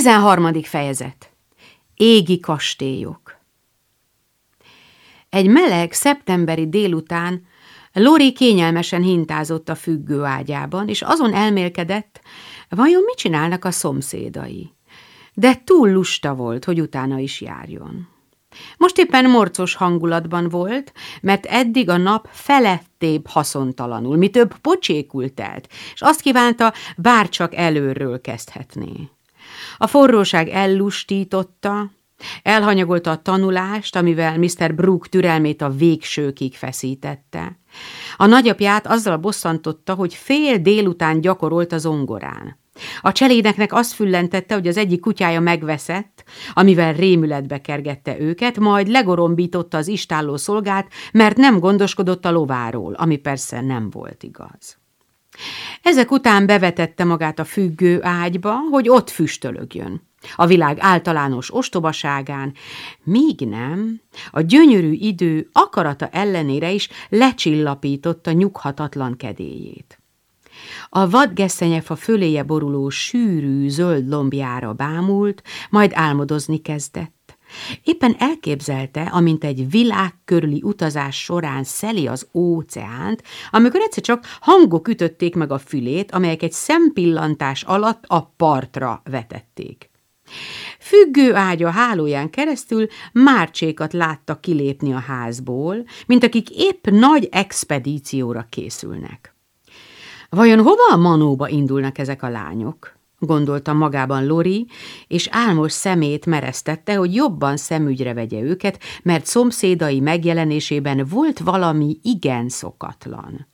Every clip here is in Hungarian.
13. fejezet Égi kastélyok Egy meleg szeptemberi délután Lori kényelmesen hintázott a függő ágyában, és azon elmélkedett, vajon mit csinálnak a szomszédai. De túl lusta volt, hogy utána is járjon. Most éppen morcos hangulatban volt, mert eddig a nap felettébb haszontalanul, mi több pocsékult telt, és azt kívánta, bárcsak előről kezdhetné. A forróság ellustította, elhanyagolta a tanulást, amivel Mr. Brook türelmét a végsőkig feszítette. A nagyapját azzal bosszantotta, hogy fél délután gyakorolt a zongorán. A cselédeknek azt füllentette, hogy az egyik kutyája megveszett, amivel rémületbe kergette őket, majd legorombította az istálló szolgát, mert nem gondoskodott a lováról, ami persze nem volt igaz. Ezek után bevetette magát a függő ágyba, hogy ott füstölögjön. A világ általános ostobaságán, míg nem, a gyönyörű idő akarata ellenére is lecsillapította nyughatatlan kedélyét. A vadgesszenyefa föléje boruló sűrű zöld lombjára bámult, majd álmodozni kezdett. Éppen elképzelte, amint egy világ körüli utazás során szeli az óceánt, amikor egyszer csak hangok ütötték meg a fülét, amelyek egy szempillantás alatt a partra vetették. Függő ágya hálóján keresztül márcsékat látta kilépni a házból, mint akik épp nagy expedícióra készülnek. Vajon hova a manóba indulnak ezek a lányok? Gondolta magában Lori, és álmos szemét meresztette, hogy jobban szemügyre vegye őket, mert szomszédai megjelenésében volt valami igen szokatlan.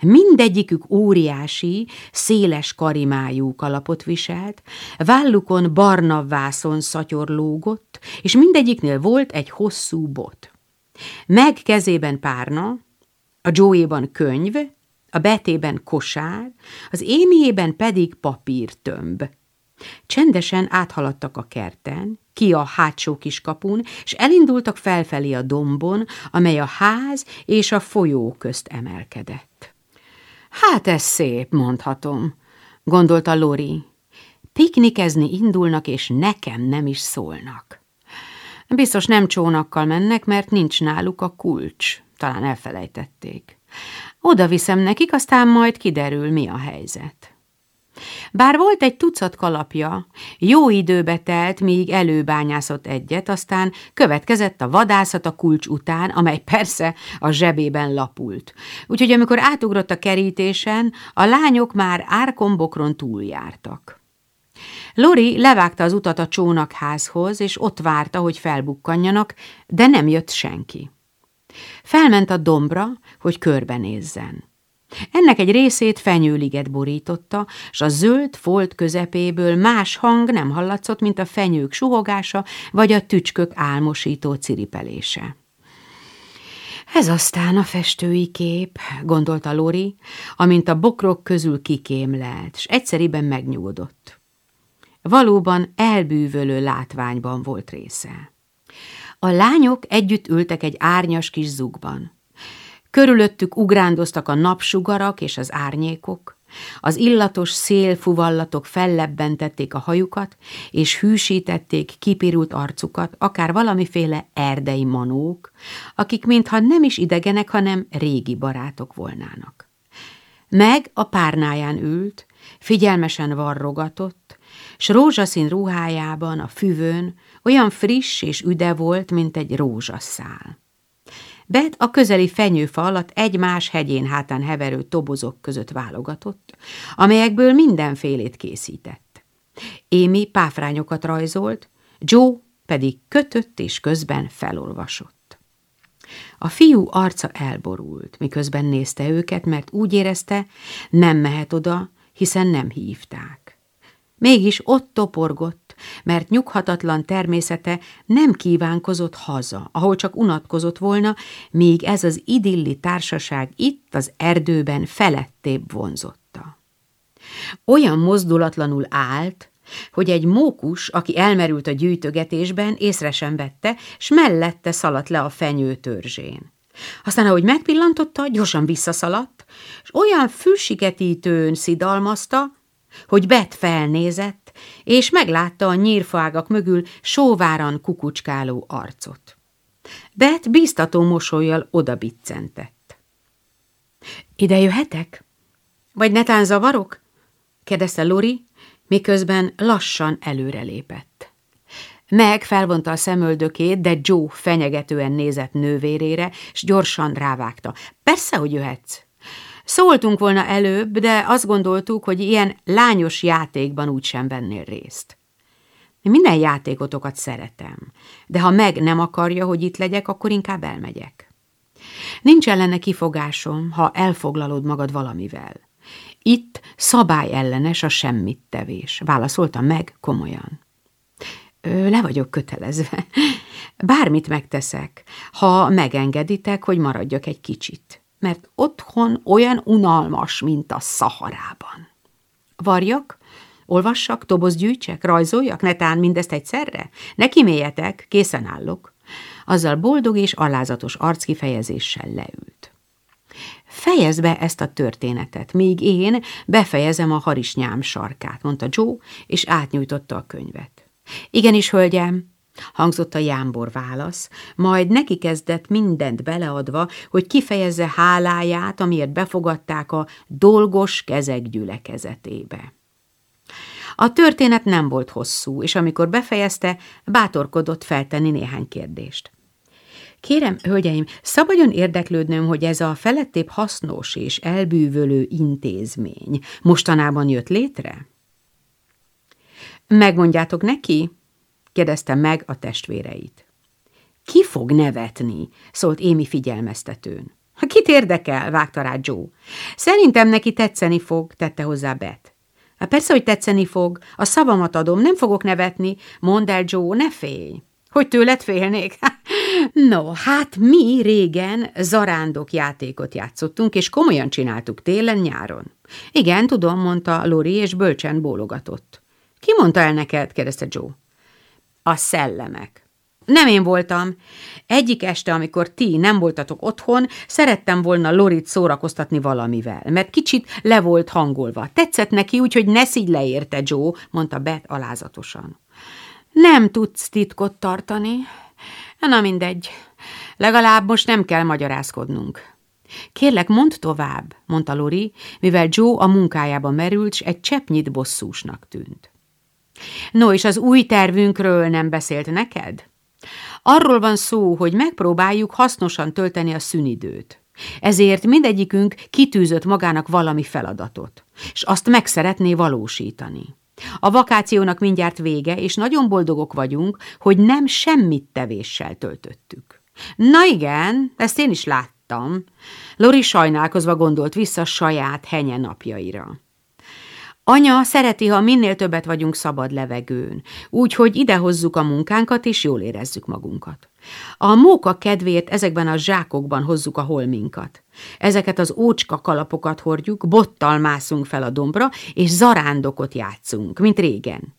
Mindegyikük óriási, széles karimájú kalapot viselt, vállukon barna vászon szatyor lógott, és mindegyiknél volt egy hosszú bot. Meg kezében párna, a Joey-ban könyv, a betében kosár, az émiében pedig papírtömb. Csendesen áthaladtak a kerten, ki a hátsó kiskapun, és elindultak felfelé a dombon, amely a ház és a folyó közt emelkedett. Hát ez szép, mondhatom, gondolta Lori. Piknikezni indulnak, és nekem nem is szólnak. Biztos nem csónakkal mennek, mert nincs náluk a kulcs. Talán elfelejtették. Oda viszem nekik, aztán majd kiderül, mi a helyzet. Bár volt egy tucat kalapja, jó időbe telt, míg előbányászott egyet, aztán következett a vadászat a kulcs után, amely persze a zsebében lapult. Úgyhogy amikor átugrott a kerítésen, a lányok már árkombokron túljártak. Lori levágta az utat a csónakházhoz, és ott várta, hogy felbukkanjanak, de nem jött senki. Felment a dombra, hogy körbenézzen. Ennek egy részét fenyőliget borította, s a zöld folt közepéből más hang nem hallatszott, mint a fenyők suhogása, vagy a tücskök álmosító ciripelése. Ez aztán a festői kép, gondolta Lori, amint a bokrok közül kikémlelt, s egyszeriben megnyugodott. Valóban elbűvölő látványban volt része. A lányok együtt ültek egy árnyas kis zugban. Körülöttük ugrándoztak a napsugarak és az árnyékok, az illatos szélfuvallatok fellebbentették a hajukat, és hűsítették kipirult arcukat, akár valamiféle erdei manók, akik mintha nem is idegenek, hanem régi barátok volnának. Meg a párnáján ült, figyelmesen varrogatott, s rózsaszín ruhájában, a füvön olyan friss és üde volt, mint egy rózsaszál. Bet a közeli fenyőfa alatt egymás hegyén hátán heverő tobozok között válogatott, amelyekből mindenfélét készített. Émi páfrányokat rajzolt, Joe pedig kötött és közben felolvasott. A fiú arca elborult, miközben nézte őket, mert úgy érezte, nem mehet oda, hiszen nem hívták. Mégis ott toporgott, mert nyughatatlan természete nem kívánkozott haza, ahol csak unatkozott volna, míg ez az idilli társaság itt az erdőben felettébb vonzotta. Olyan mozdulatlanul állt, hogy egy mókus, aki elmerült a gyűjtögetésben, észre sem vette, s mellette szaladt le a fenyő törzsén. Aztán, ahogy megpillantotta, gyorsan visszaszaladt, és olyan fűsiketítőn szidalmazta, hogy Bet felnézett, és meglátta a nyírfágak mögül sóváran kukucskáló arcot. Bet bíztató mosolyjal odabiccentett. Ide jöhetek? Vagy netán zavarok? kérdezte Lori, miközben lassan előrelépett. Meg felvonta a szemöldökét, de Joe fenyegetően nézett nővérére, és gyorsan rávágta. Persze, hogy jöhetsz. Szóltunk volna előbb, de azt gondoltuk, hogy ilyen lányos játékban úgysem vennél részt. Minden játékotokat szeretem, de ha meg nem akarja, hogy itt legyek, akkor inkább elmegyek. Nincs ellene kifogásom, ha elfoglalod magad valamivel. Itt szabály ellenes a semmit tevés, válaszoltam meg komolyan. Ö, le vagyok kötelezve. Bármit megteszek, ha megengeditek, hogy maradjak egy kicsit, mert otthon olyan unalmas, mint a Szaharában. Varjak, olvassak, toboz gyűjtsek, rajzoljak, netán mindezt egyszerre? Ne kiméljetek, készen állok. Azzal boldog és alázatos arckifejezéssel leült. Fejezd be ezt a történetet, míg én befejezem a harisnyám sarkát, mondta Joe, és átnyújtotta a könyvet. Igenis, hölgyem, hangzott a jámbor válasz, majd neki kezdett mindent beleadva, hogy kifejezze háláját, amiért befogadták a dolgos kezek gyülekezetébe. A történet nem volt hosszú, és amikor befejezte, bátorkodott feltenni néhány kérdést. Kérem, hölgyeim, szabadjon érdeklődnöm, hogy ez a felettébb hasznos és elbűvölő intézmény mostanában jött létre? Megmondjátok neki? Kérdezte meg a testvéreit. Ki fog nevetni? szólt Émi figyelmeztetőn. Kit érdekel? vágta rá Joe. Szerintem neki tetszeni fog, tette hozzá Bet. Hát persze, hogy tetszeni fog. A szavamat adom, nem fogok nevetni. Mondd el, Joe, ne félj. Hogy tőled félnék? No, hát mi régen zarándok játékot játszottunk, és komolyan csináltuk télen-nyáron. Igen, tudom, mondta Lori, és bölcsen bólogatott. Ki mondta el neked? kérdezte Joe. A szellemek. Nem én voltam. Egyik este, amikor ti nem voltatok otthon, szerettem volna Lorit szórakoztatni valamivel, mert kicsit le volt hangolva. Tetszett neki, úgyhogy ne szígy leérte, Joe, mondta Beth alázatosan. Nem tudsz titkot tartani. Na mindegy, legalább most nem kell magyarázkodnunk. Kérlek, mondd tovább, mondta Lori, mivel Joe a munkájába merült, s egy cseppnyit bosszúsnak tűnt. No, és az új tervünkről nem beszélt neked? Arról van szó, hogy megpróbáljuk hasznosan tölteni a szünidőt. Ezért mindegyikünk kitűzött magának valami feladatot, és azt meg szeretné valósítani. A vakációnak mindjárt vége, és nagyon boldogok vagyunk, hogy nem semmit tevéssel töltöttük. Na igen, ezt én is láttam. Lori sajnálkozva gondolt vissza saját henye napjaira. Anya szereti, ha minél többet vagyunk szabad levegőn, úgyhogy idehozzuk a munkánkat, és jól érezzük magunkat. A móka kedvéért ezekben a zsákokban hozzuk a holminkat. Ezeket az ócska kalapokat hordjuk, bottal mászunk fel a dombra, és zarándokot játszunk, mint régen.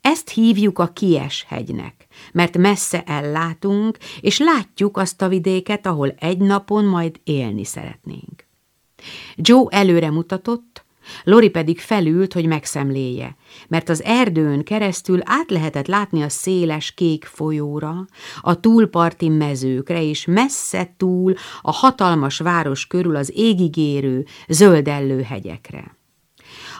Ezt hívjuk a Kies hegynek, mert messze ellátunk, és látjuk azt a vidéket, ahol egy napon majd élni szeretnénk. Joe előre mutatott, Lori pedig felült, hogy megszemléje, mert az erdőn keresztül át lehetett látni a széles kék folyóra, a túlparti mezőkre, és messze túl a hatalmas város körül az égigérő, zöldellő hegyekre.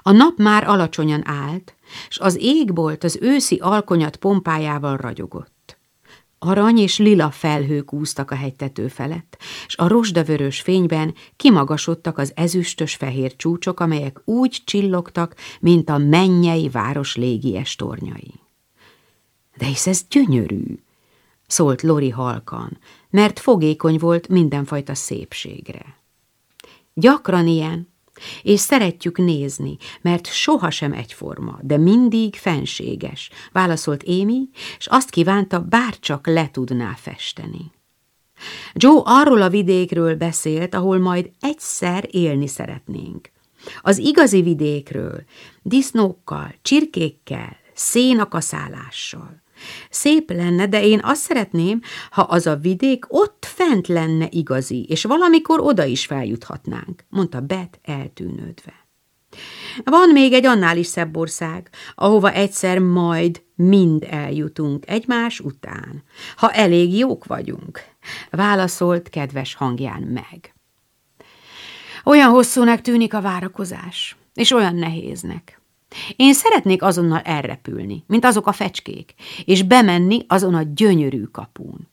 A nap már alacsonyan állt, s az égbolt az őszi alkonyat pompájával ragyogott. Arany és lila felhők úztak a hegytető felett, és a rozsdavörös fényben kimagasodtak az ezüstös fehér csúcsok, amelyek úgy csillogtak, mint a mennyei város légies tornyai. De hisz ez gyönyörű, szólt Lori halkan, mert fogékony volt mindenfajta szépségre. Gyakran ilyen, és szeretjük nézni, mert sohasem egyforma, de mindig fenséges, válaszolt Émi, és azt kívánta, bárcsak le tudná festeni. Joe arról a vidékről beszélt, ahol majd egyszer élni szeretnénk. Az igazi vidékről, disznókkal, csirkékkel, szénakaszálással. Szép lenne, de én azt szeretném, ha az a vidék ott fent lenne igazi, és valamikor oda is feljuthatnánk, mondta Bet eltűnődve. Van még egy annál is szebb ország, ahova egyszer majd mind eljutunk egymás után, ha elég jók vagyunk, válaszolt kedves hangján meg. Olyan hosszúnak tűnik a várakozás, és olyan nehéznek. Én szeretnék azonnal elrepülni, mint azok a fecskék, és bemenni azon a gyönyörű kapún.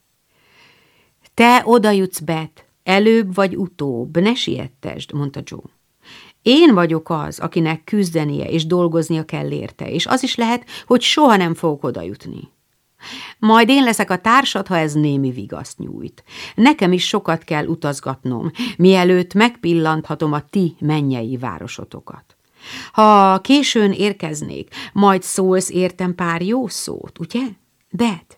Te oda jutsz, Bet, előbb vagy utóbb, ne siettesd, mondta Joe. Én vagyok az, akinek küzdenie és dolgoznia kell érte, és az is lehet, hogy soha nem fogok oda jutni. Majd én leszek a társad, ha ez némi vigaszt nyújt. Nekem is sokat kell utazgatnom, mielőtt megpillanthatom a ti mennyei városotokat. Ha későn érkeznék, majd szólsz értem pár jó szót, ugye? Bet?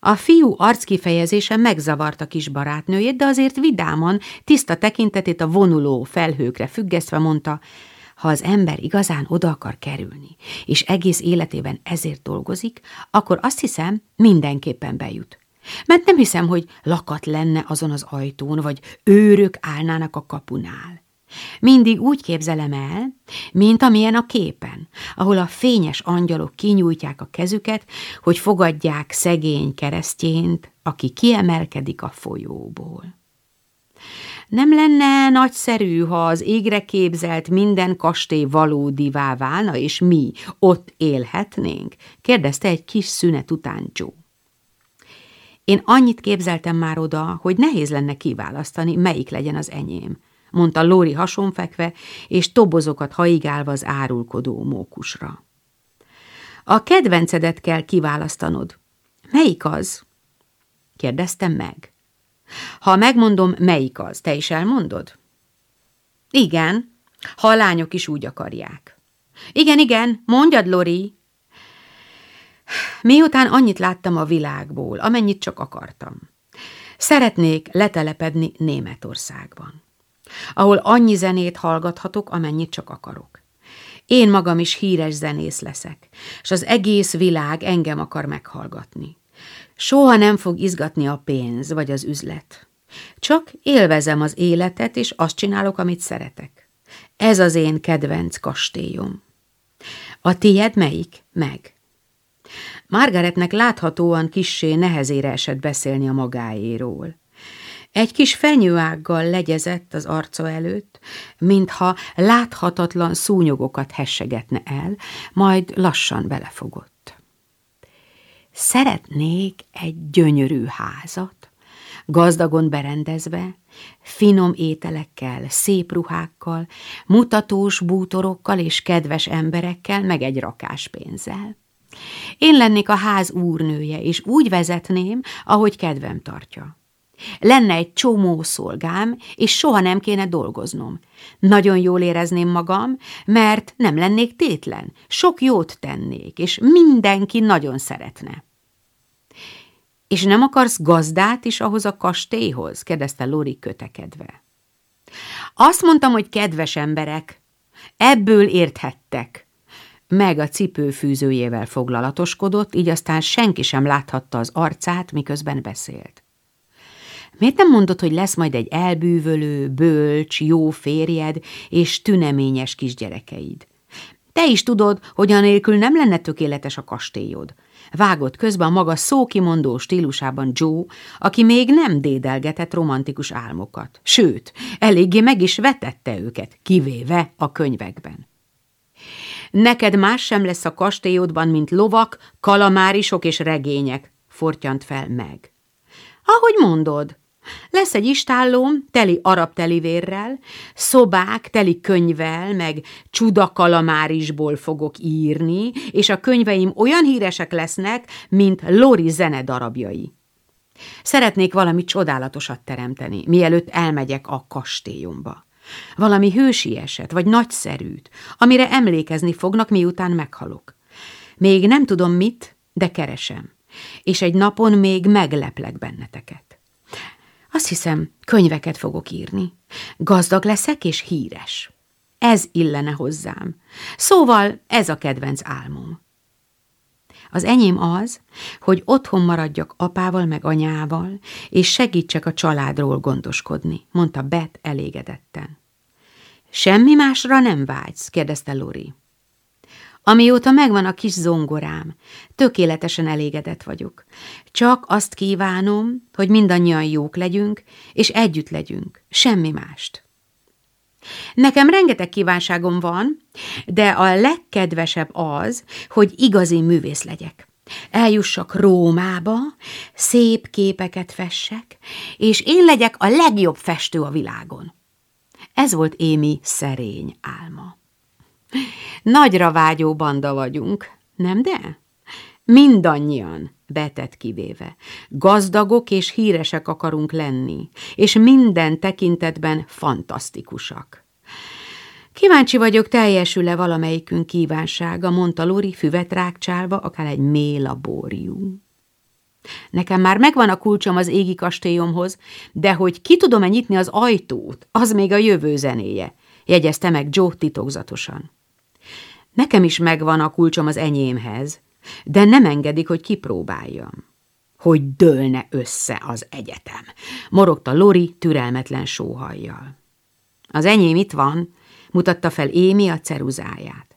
A fiú arckifejezése megzavarta kis barátnőjét, de azért vidáman, tiszta tekintetét a vonuló felhőkre függesztve mondta, ha az ember igazán oda akar kerülni, és egész életében ezért dolgozik, akkor azt hiszem, mindenképpen bejut. Mert nem hiszem, hogy lakat lenne azon az ajtón, vagy őrök állnának a kapunál. Mindig úgy képzelem el, mint amilyen a képen, ahol a fényes angyalok kinyújtják a kezüket, hogy fogadják szegény keresztjént, aki kiemelkedik a folyóból. Nem lenne nagyszerű, ha az égre képzelt minden kastély valódivá válna, és mi ott élhetnénk? kérdezte egy kis szünet után Joe. Én annyit képzeltem már oda, hogy nehéz lenne kiválasztani, melyik legyen az enyém mondta Lóri hasonfekve, és tobozokat haigálva az árulkodó mókusra. A kedvencedet kell kiválasztanod. Melyik az? Kérdeztem meg. Ha megmondom, melyik az, te is elmondod? Igen, ha a lányok is úgy akarják. Igen, igen, mondjad, Lori. Miután annyit láttam a világból, amennyit csak akartam. Szeretnék letelepedni Németországban ahol annyi zenét hallgathatok, amennyit csak akarok. Én magam is híres zenész leszek, és az egész világ engem akar meghallgatni. Soha nem fog izgatni a pénz vagy az üzlet. Csak élvezem az életet, és azt csinálok, amit szeretek. Ez az én kedvenc kastélyom. A tied melyik? Meg. Margaretnek láthatóan kissé nehezére esett beszélni a magáéról. Egy kis fenyőággal legyezett az arca előtt, mintha láthatatlan szúnyogokat hessegetne el, majd lassan belefogott. Szeretnék egy gyönyörű házat, gazdagon berendezve, finom ételekkel, szép ruhákkal, mutatós bútorokkal és kedves emberekkel, meg egy rakás pénzzel. Én lennék a ház úrnője, és úgy vezetném, ahogy kedvem tartja. Lenne egy csomó szolgám, és soha nem kéne dolgoznom. Nagyon jól érezném magam, mert nem lennék tétlen, sok jót tennék, és mindenki nagyon szeretne. És nem akarsz gazdát is ahhoz a kastélyhoz? kérdezte Lori kötekedve. Azt mondtam, hogy kedves emberek, ebből érthettek. Meg a cipőfűzőjével foglalatoskodott, így aztán senki sem láthatta az arcát, miközben beszélt. Miért nem mondod, hogy lesz majd egy elbűvölő, bölcs, jó férjed és tüneményes kisgyerekeid? Te is tudod, hogy anélkül nem lenne tökéletes a kastélyod. Vágott közbe a maga szókimondó stílusában Joe, aki még nem dédelgetett romantikus álmokat. Sőt, eléggé meg is vetette őket, kivéve a könyvekben. Neked más sem lesz a kastélyodban, mint lovak, kalamárisok és regények, fortyant fel meg. Ahogy mondod, lesz egy istállóm teli arab telivérrel, szobák teli könyvvel, meg csudakalamárisból fogok írni, és a könyveim olyan híresek lesznek, mint Lori zenedarabjai. Szeretnék valami csodálatosat teremteni, mielőtt elmegyek a kastélyomba. Valami hősieset, vagy nagyszerűt, amire emlékezni fognak, miután meghalok. Még nem tudom mit, de keresem, és egy napon még megleplek benneteket. Azt hiszem, könyveket fogok írni. Gazdag leszek és híres. Ez illene hozzám. Szóval ez a kedvenc álmom. Az enyém az, hogy otthon maradjak apával meg anyával, és segítsek a családról gondoskodni, mondta Bet elégedetten. Semmi másra nem vágysz? kérdezte Lori. Amióta megvan a kis zongorám, tökéletesen elégedett vagyok. Csak azt kívánom, hogy mindannyian jók legyünk, és együtt legyünk, semmi mást. Nekem rengeteg kívánságom van, de a legkedvesebb az, hogy igazi művész legyek. Eljussak Rómába, szép képeket fessek, és én legyek a legjobb festő a világon. Ez volt Émi szerény álma. Nagyra vágyó banda vagyunk, nem de? Mindannyian, betett kivéve. Gazdagok és híresek akarunk lenni, és minden tekintetben fantasztikusak. Kíváncsi vagyok, teljesül-e valamelyikünk kívánsága, mondta Lori füvet rákcsálva, akár egy mélabórium. Nekem már megvan a kulcsom az égi kastélyomhoz, de hogy ki tudom-e nyitni az ajtót, az még a jövő zenéje, jegyezte meg Joe titokzatosan. Nekem is megvan a kulcsom az enyémhez, de nem engedik, hogy kipróbáljam. Hogy dőlne össze az egyetem, morogta Lori türelmetlen sóhajjal. Az enyém itt van, mutatta fel Émi a ceruzáját.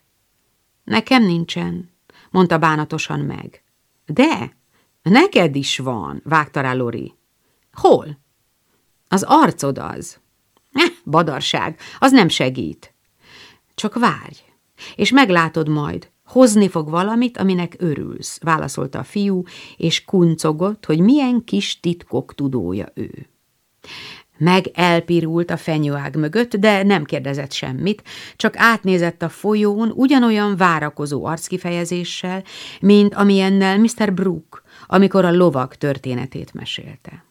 Nekem nincsen, mondta bánatosan meg. De, neked is van, vágta rá Lori. Hol? Az arcod az. Eh, badarság, az nem segít. Csak várj, és meglátod majd, hozni fog valamit, aminek örülsz, válaszolta a fiú, és kuncogott, hogy milyen kis titkok tudója ő. Meg elpirult a fenyőág mögött, de nem kérdezett semmit, csak átnézett a folyón ugyanolyan várakozó arckifejezéssel, mint amilyennel Mr. Brooke, amikor a lovak történetét mesélte.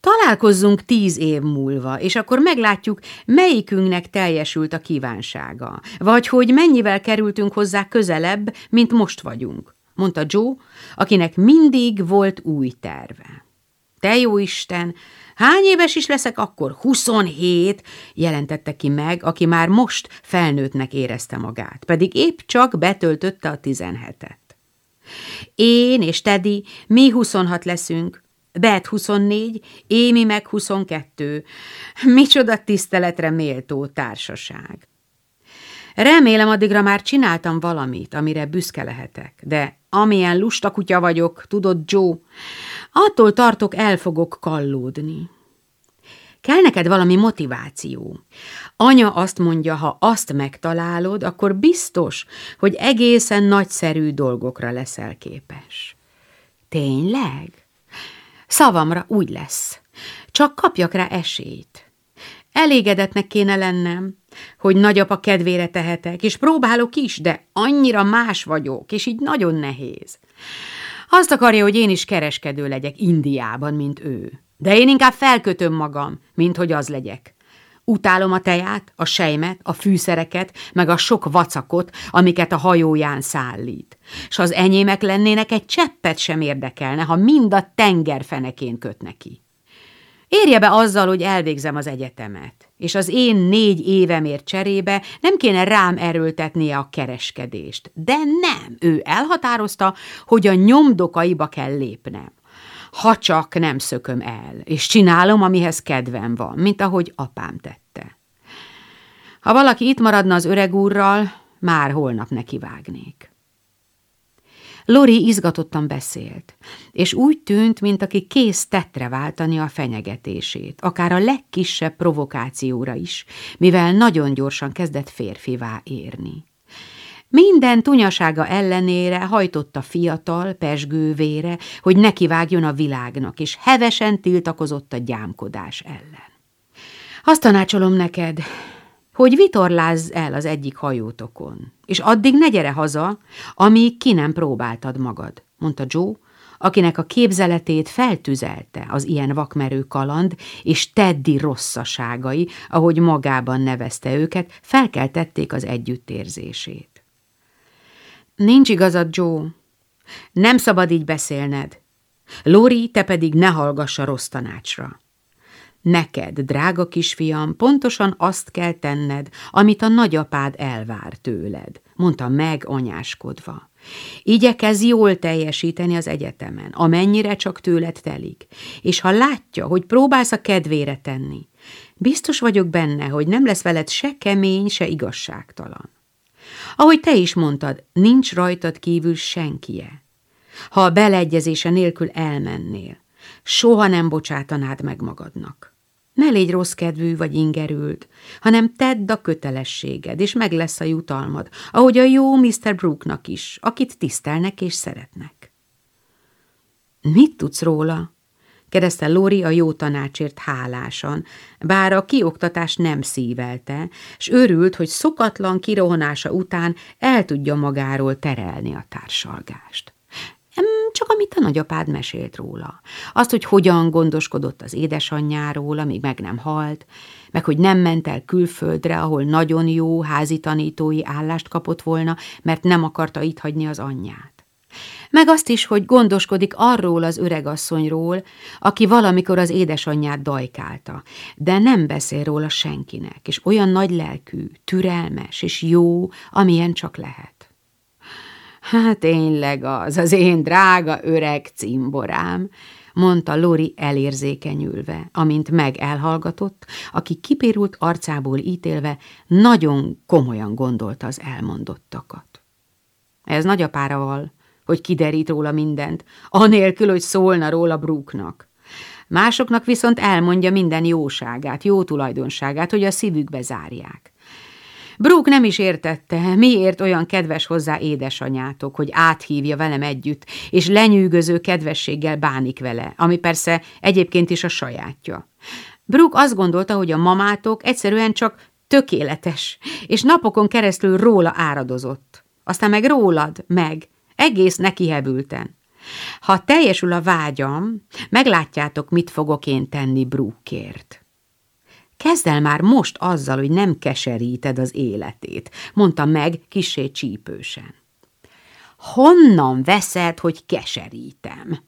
Találkozzunk tíz év múlva, és akkor meglátjuk, melyikünknek teljesült a kívánsága, vagy hogy mennyivel kerültünk hozzá közelebb, mint most vagyunk, mondta Joe, akinek mindig volt új terve. Te jó Isten, hány éves is leszek akkor? 27, jelentette ki meg, aki már most felnőttnek érezte magát, pedig épp csak betöltötte a 17-et. Én és Teddy, mi 26 leszünk, Bet 24, Émi meg 22. Micsoda tiszteletre méltó társaság. Remélem, addigra már csináltam valamit, amire büszke lehetek, de amilyen lusta kutya vagyok, tudod, Joe, attól tartok, el fogok kallódni. Kell neked valami motiváció. Anya azt mondja, ha azt megtalálod, akkor biztos, hogy egészen nagyszerű dolgokra leszel képes. Tényleg? Szavamra úgy lesz. Csak kapjak rá esélyt. Elégedetnek kéne lennem, hogy nagyapa kedvére tehetek, és próbálok is, de annyira más vagyok, és így nagyon nehéz. Azt akarja, hogy én is kereskedő legyek Indiában, mint ő. De én inkább felkötöm magam, mint hogy az legyek. Utálom a teját, a sejmet, a fűszereket, meg a sok vacakot, amiket a hajóján szállít. S az enyémek lennének, egy cseppet sem érdekelne, ha mind a tengerfenekén köt neki. Érje be azzal, hogy elvégzem az egyetemet, és az én négy évemért cserébe nem kéne rám erőltetnie a kereskedést. De nem, ő elhatározta, hogy a nyomdokaiba kell lépnem ha csak nem szököm el, és csinálom, amihez kedvem van, mint ahogy apám tette. Ha valaki itt maradna az öreg úrral, már holnap nekivágnék. Lori izgatottan beszélt, és úgy tűnt, mint aki kész tetre váltani a fenyegetését, akár a legkisebb provokációra is, mivel nagyon gyorsan kezdett férfivá érni. Minden tunyasága ellenére hajtotta fiatal, pesgővére, hogy nekivágjon a világnak, és hevesen tiltakozott a gyámkodás ellen. Azt tanácsolom neked, hogy vitorlázz el az egyik hajótokon, és addig ne gyere haza, amíg ki nem próbáltad magad, mondta Joe, akinek a képzeletét feltüzelte az ilyen vakmerő kaland és Teddy rosszaságai, ahogy magában nevezte őket, felkeltették az együttérzését. Nincs igazad, Joe. Nem szabad így beszélned. Lori, te pedig ne hallgass a rossz tanácsra. Neked, drága kisfiam, pontosan azt kell tenned, amit a nagyapád elvár tőled, mondta meg anyáskodva. Igyekez jól teljesíteni az egyetemen, amennyire csak tőled telik, és ha látja, hogy próbálsz a kedvére tenni, Biztos vagyok benne, hogy nem lesz veled se kemény, se igazságtalan. Ahogy te is mondtad, nincs rajtad kívül senkije. Ha a beleegyezése nélkül elmennél, soha nem bocsátanád meg magadnak. Ne légy rossz kedvű vagy ingerült, hanem tedd a kötelességed, és meg lesz a jutalmad, ahogy a jó Mr. Brooknak is, akit tisztelnek és szeretnek. Mit tudsz róla? Kérdezte Lori a jó tanácsért hálásan, bár a kioktatás nem szívelte, és örült, hogy szokatlan kirohanása után el tudja magáról terelni a társalgást. Csak amit a nagyapád mesélt róla. Azt, hogy hogyan gondoskodott az édesanyjáról, amíg meg nem halt, meg hogy nem ment el külföldre, ahol nagyon jó házi tanítói állást kapott volna, mert nem akarta itt hagyni az anyját. Meg azt is, hogy gondoskodik arról az öregasszonyról, aki valamikor az édesanyját dajkálta, de nem beszél róla senkinek, és olyan nagy lelkű, türelmes és jó, amilyen csak lehet. Hát tényleg az, az én drága öreg cimborám, mondta Lori elérzékenyülve, amint meg elhallgatott, aki kipérult arcából ítélve nagyon komolyan gondolta az elmondottakat. Ez nagyapára val, hogy kiderít róla mindent, anélkül, hogy szólna róla Brooknak. Másoknak viszont elmondja minden jóságát, jó tulajdonságát, hogy a szívükbe zárják. Brooke nem is értette, miért olyan kedves hozzá édesanyátok, hogy áthívja velem együtt, és lenyűgöző kedvességgel bánik vele, ami persze egyébként is a sajátja. Brooke azt gondolta, hogy a mamátok egyszerűen csak tökéletes, és napokon keresztül róla áradozott. Aztán meg rólad, meg, egész nekihebülten. Ha teljesül a vágyam, meglátjátok, mit fogok én tenni Brooke-ért. Kezd el már most azzal, hogy nem keseríted az életét, mondta meg kisé csípősen. Honnan veszed, hogy keserítem?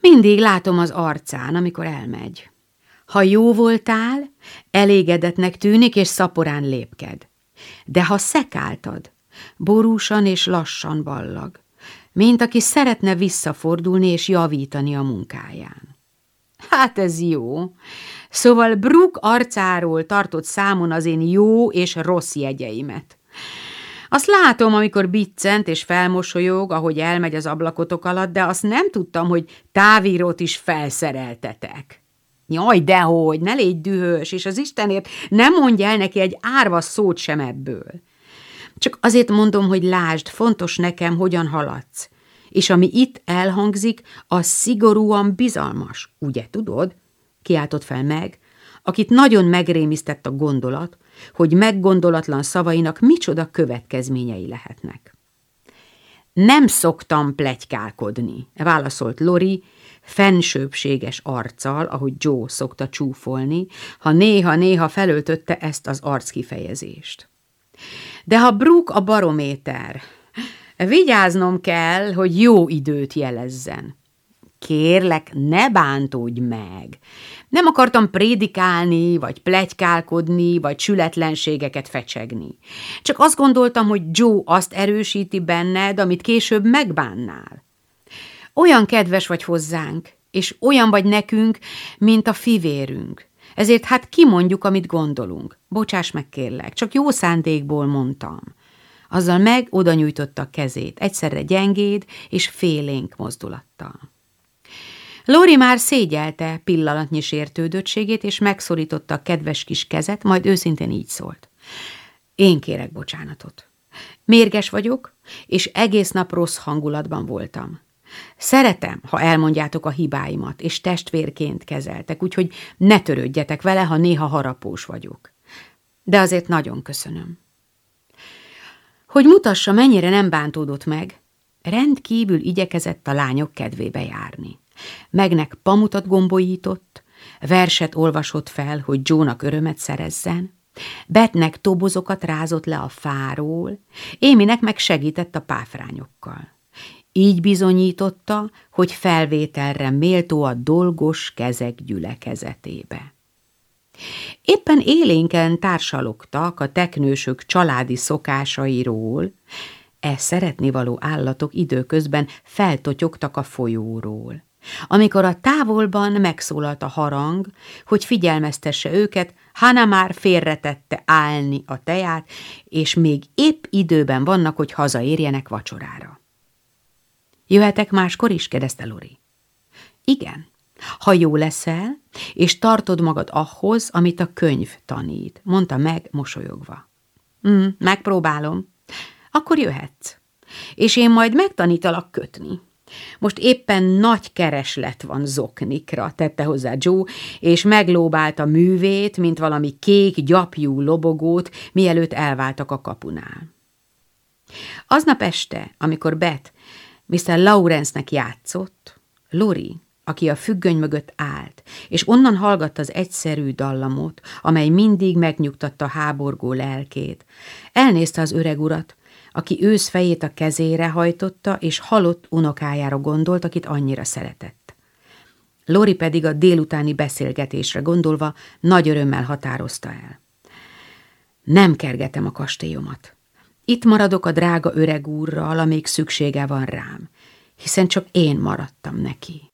Mindig látom az arcán, amikor elmegy. Ha jó voltál, elégedetnek tűnik, és szaporán lépked. De ha szekáltad, borúsan és lassan ballag, mint aki szeretne visszafordulni és javítani a munkáján. Hát ez jó. Szóval Brook arcáról tartott számon az én jó és rossz jegyeimet. Azt látom, amikor biccent és felmosolyog, ahogy elmegy az ablakotok alatt, de azt nem tudtam, hogy távírót is felszereltetek. Jaj, dehogy, ne légy dühös, és az Istenért nem mondj el neki egy árva szót sem ebből. Csak azért mondom, hogy lásd, fontos nekem, hogyan haladsz. És ami itt elhangzik, az szigorúan bizalmas, ugye tudod? kiáltott fel meg, akit nagyon megrémisztett a gondolat, hogy meggondolatlan szavainak micsoda következményei lehetnek. Nem szoktam plegykálkodni, válaszolt Lori, fensőbséges arccal, ahogy Joe szokta csúfolni, ha néha-néha felöltötte ezt az arckifejezést. De ha Brooke a barométer, vigyáznom kell, hogy jó időt jelezzen. Kérlek, ne bántódj meg. Nem akartam prédikálni, vagy plegykálkodni, vagy sületlenségeket fecsegni. Csak azt gondoltam, hogy Joe azt erősíti benned, amit később megbánnál. Olyan kedves vagy hozzánk, és olyan vagy nekünk, mint a fivérünk. Ezért hát kimondjuk, amit gondolunk. Bocsáss meg, kérlek, csak jó szándékból mondtam. Azzal meg oda nyújtotta a kezét, egyszerre gyengéd és félénk mozdulattal. Lori már szégyelte pillanatnyi sértődöttségét, és megszorította a kedves kis kezet, majd őszintén így szólt. Én kérek bocsánatot. Mérges vagyok, és egész nap rossz hangulatban voltam. Szeretem, ha elmondjátok a hibáimat, és testvérként kezeltek, úgyhogy ne törődjetek vele, ha néha harapós vagyok. De azért nagyon köszönöm. Hogy mutassa, mennyire nem bántódott meg, rendkívül igyekezett a lányok kedvébe járni. Megnek pamutat gombolított, verset olvasott fel, hogy Jónak örömet szerezzen, Betnek tobozokat rázott le a fáról, Éminek meg segített a páfrányokkal. Így bizonyította, hogy felvételre méltó a dolgos kezek gyülekezetébe. Éppen élénken társalogtak a teknősök családi szokásairól, e szeretnivaló állatok időközben feltotyogtak a folyóról. amikor a távolban megszólalt a harang, hogy figyelmeztesse őket, Hana már félretette állni a teját, és még épp időben vannak, hogy hazaérjenek vacsorára. Jöhetek máskor is? kérdezte Lori. Igen, ha jó leszel, és tartod magad ahhoz, amit a könyv tanít, mondta meg mosolyogva. Mm, megpróbálom. Akkor jöhetsz. És én majd megtanítalak kötni. Most éppen nagy kereslet van zoknikra, tette hozzá Joe, és meglóbált a művét, mint valami kék, gyapjú lobogót, mielőtt elváltak a kapunál. Aznap este, amikor Bet Mr. Lawrence-nek játszott, Lori, aki a függöny mögött állt, és onnan hallgatta az egyszerű dallamot, amely mindig megnyugtatta háborgó lelkét, elnézte az öreg urat, aki ősz fejét a kezére hajtotta, és halott unokájára gondolt, akit annyira szeretett. Lori pedig a délutáni beszélgetésre gondolva nagy örömmel határozta el. Nem kergetem a kastélyomat. Itt maradok a drága öreg úrral, amíg szüksége van rám, hiszen csak én maradtam neki.